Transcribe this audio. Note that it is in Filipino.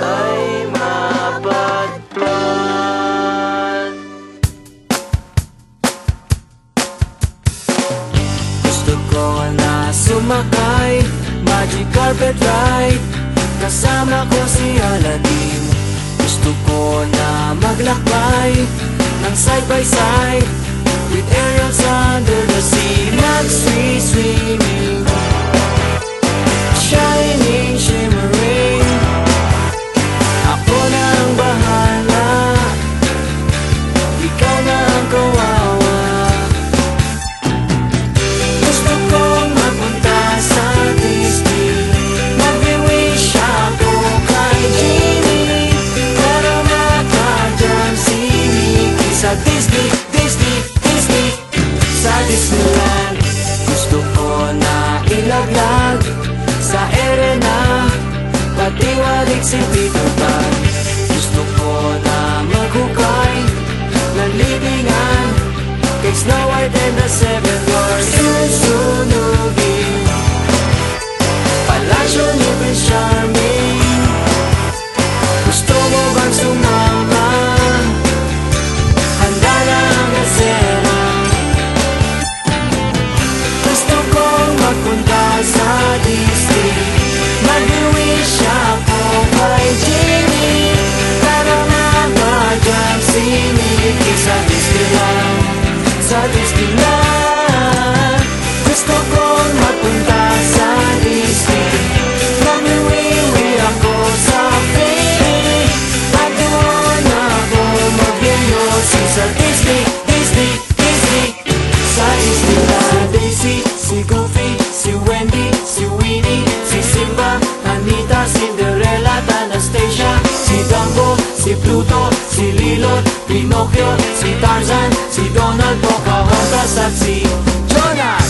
ay mapatpat Gusto ko na sumakay Magic carpet ride Kasama ko si Aladdin. Gusto ko na maglakbay Ng side by side Disney, Disney Sa Disneyland. Gusto ko na ilaglag Sa arena Pati walik si Peter Pan. Gusto ko na maghukay Ng libingan Kay Snow White and the Seven inside this si Lilo, Pinocchio, si Tarzan, si Donald, Pocahontas at si Jonah!